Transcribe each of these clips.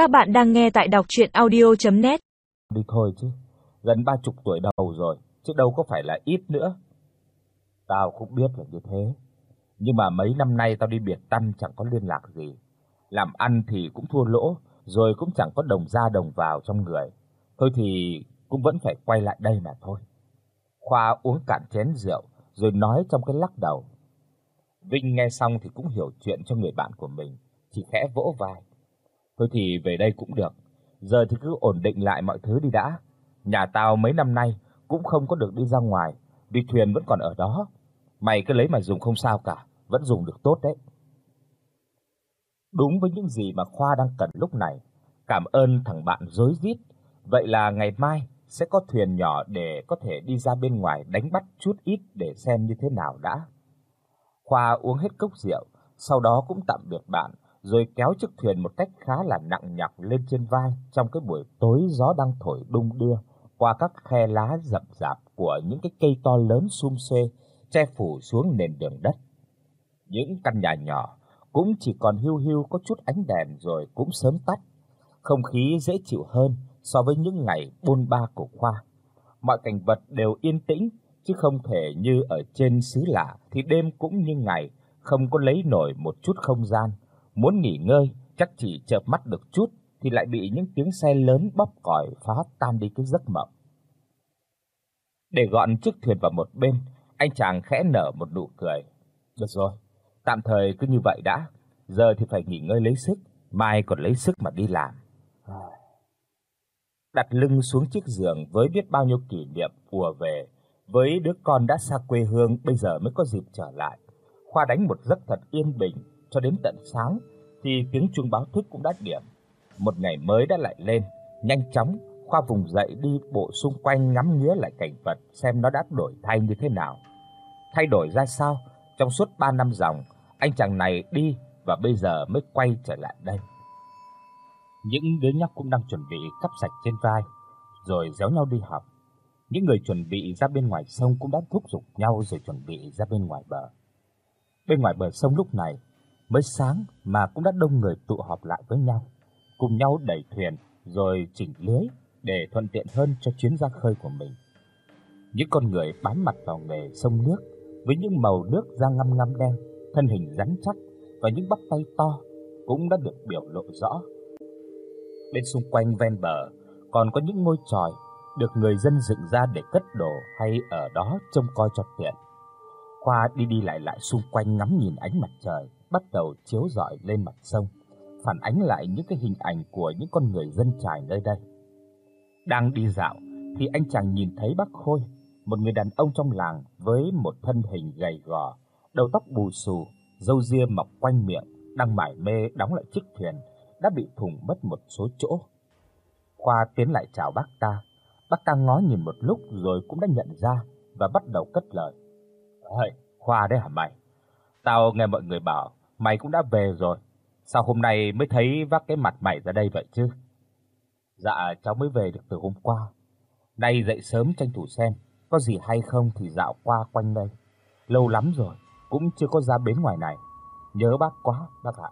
Các bạn đang nghe tại đọc audio net Đi thôi chứ, gần ba chục tuổi đầu rồi, chứ đâu có phải là ít nữa. Tao cũng biết là như thế, nhưng mà mấy năm nay tao đi biệt tâm chẳng có liên lạc gì. Làm ăn thì cũng thua lỗ, rồi cũng chẳng có đồng ra đồng vào trong người. Thôi thì cũng vẫn phải quay lại đây mà thôi. Khoa uống cạn chén rượu rồi nói trong cái lắc đầu. Vinh nghe xong thì cũng hiểu chuyện cho người bạn của mình, chỉ khẽ vỗ vai. Thôi thì về đây cũng được, giờ thì cứ ổn định lại mọi thứ đi đã. Nhà tao mấy năm nay cũng không có được đi ra ngoài, vì thuyền vẫn còn ở đó. Mày cứ lấy mà dùng không sao cả, vẫn dùng được tốt đấy. Đúng với những gì mà Khoa đang cần lúc này. Cảm ơn thằng bạn rối rít. Vậy là ngày mai sẽ có thuyền nhỏ để có thể đi ra bên ngoài đánh bắt chút ít để xem như thế nào đã. Khoa uống hết cốc rượu, sau đó cũng tạm biệt bạn, rồi kéo chiếc thuyền một cách khá là nặng nhọc lên trên vai trong cái buổi tối gió đang thổi đung đưa qua các khe lá rậm rạp của những cái cây to lớn sum xuê che phủ xuống nền đường đất. Những căn nhà nhỏ cũng chỉ còn hiu hiu có chút ánh đèn rồi cũng sớm tắt. Không khí dễ chịu hơn so với những ngày bôn ba của Khoa. Mọi cảnh vật đều yên tĩnh chứ không thể như ở trên xứ lạ thì đêm cũng như ngày, không có lấy nổi một chút không gian. Muốn nghỉ ngơi chắc chỉ chợp mắt được chút thì lại bị những tiếng xe lớn bóp còi phá tan đi cái giấc mộng. Để gọn chiếc thuyền vào một bên, anh chàng khẽ nở một nụ cười. Được rồi, tạm thời cứ như vậy đã, giờ thì phải nghỉ ngơi lấy sức, mai còn lấy sức mà đi làm. Đặt lưng xuống chiếc giường với biết bao nhiêu kỷ niệm ùa về, với đứa con đã xa quê hương bây giờ mới có dịp trở lại. Khoa đánh một giấc thật yên bình cho đến tận sáng thì tiếng chuông báo thức cũng đã điểm. Một ngày mới đã lại lên, nhanh chóng Khoa vùng dậy đi bộ xung quanh ngắm nghía lại cảnh vật xem nó đã đổi thay như thế nào. Thay đổi ra sao trong suốt 3 năm dòng, anh chàng này đi và bây giờ mới quay trở lại đây. Những đứa nhóc cũng đang chuẩn bị cắp sạch trên vai rồi déo nhau đi học. Những người chuẩn bị ra bên ngoài sông cũng đã thúc giục nhau rồi chuẩn bị ra bên ngoài bờ. Bên ngoài bờ sông lúc này mới sáng mà cũng đã đông người tụ họp lại với nhau, cùng nhau đẩy thuyền rồi chỉnh lưới để thuận tiện hơn cho chuyến ra khơi của mình. Những con người bám mặt vào nghề sông nước với những màu nước da ngăm ngăm đen, thân hình rắn chắc và những bắp tay to cũng đã được biểu lộ rõ. Bên xung quanh ven bờ còn có những ngôi chòi được người dân dựng ra để cất đồ hay ở đó trông coi cho tiện. Khoa đi đi lại lại xung quanh ngắm nhìn ánh mặt trời bắt đầu chiếu rọi lên mặt sông, phản ánh lại những cái hình ảnh của những con người dân trải nơi đây. Đang đi dạo thì anh chàng nhìn thấy bác Khôi, một người đàn ông trong làng với một thân hình gầy gò, đầu tóc bù xù, râu ria mọc quanh miệng, đang mải mê đóng lại chiếc thuyền đã bị thủng mất một số chỗ. Khoa tiến lại chào bác ta. Bác ta ngó nhìn một lúc rồi cũng đã nhận ra và bắt đầu cất lời. "Ơi, Khoa đấy hả mày? Tao nghe mọi người bảo mày cũng đã về rồi. Sao hôm nay mới thấy vác cái mặt mày ra đây vậy chứ?" Dạ cháu mới về được từ hôm qua. Nay dậy sớm tranh thủ xem có gì hay không thì dạo qua quanh đây. Lâu lắm rồi cũng chưa có ra bến ngoài này. Nhớ bác quá, bác ạ.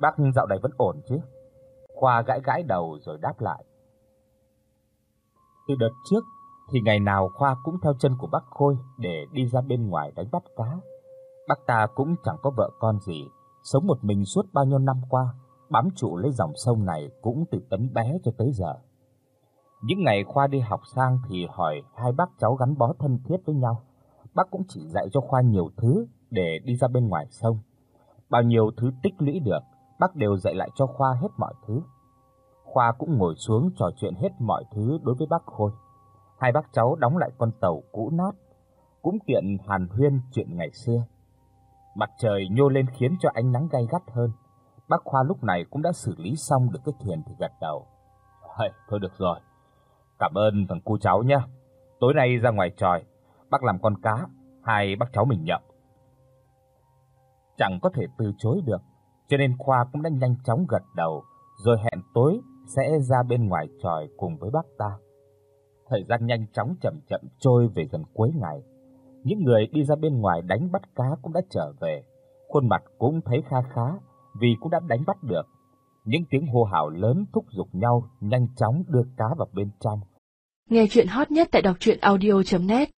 Bác dạo này vẫn ổn chứ? Khoa gãi gãi đầu rồi đáp lại. Từ đợt trước thì ngày nào Khoa cũng theo chân của bác Khôi để đi ra bên ngoài đánh bắt cá. Bác ta cũng chẳng có vợ con gì, sống một mình suốt bao nhiêu năm qua, bám trụ lấy dòng sông này cũng từ tấm bé cho tới giờ. Những ngày Khoa đi học sang thì hỏi hai bác cháu gắn bó thân thiết với nhau. Bác cũng chỉ dạy cho Khoa nhiều thứ để đi ra bên ngoài sông. Bao nhiêu thứ tích lũy được, bác đều dạy lại cho Khoa hết mọi thứ. Khoa cũng ngồi xuống trò chuyện hết mọi thứ đối với bác Khôi. Hai bác cháu đóng lại con tàu cũ nát, cũng tiện hàn huyên chuyện ngày xưa. Mặt trời nhô lên khiến cho ánh nắng gay gắt hơn. Bác Khoa lúc này cũng đã xử lý xong được cái thuyền thì gật đầu. "Hây, thôi được rồi. Cảm ơn thằng cu cháu nhé. Tối nay ra ngoài trời, bác làm con cá, hai bác cháu mình nhậu." Chẳng có thể từ chối được, cho nên Khoa cũng đã nhanh chóng gật đầu, rồi hẹn tối sẽ ra bên ngoài trời cùng với bác ta. Thời gian nhanh chóng chậm chậm trôi về gần cuối ngày. Những người đi ra bên ngoài đánh bắt cá cũng đã trở về, khuôn mặt cũng thấy kha khá vì cũng đã đánh bắt được. những tiếng hô hào lớn thúc giục nhau nhanh chóng đưa cá vào bên trong. Nghe truyện hot nhất tại đọc audio net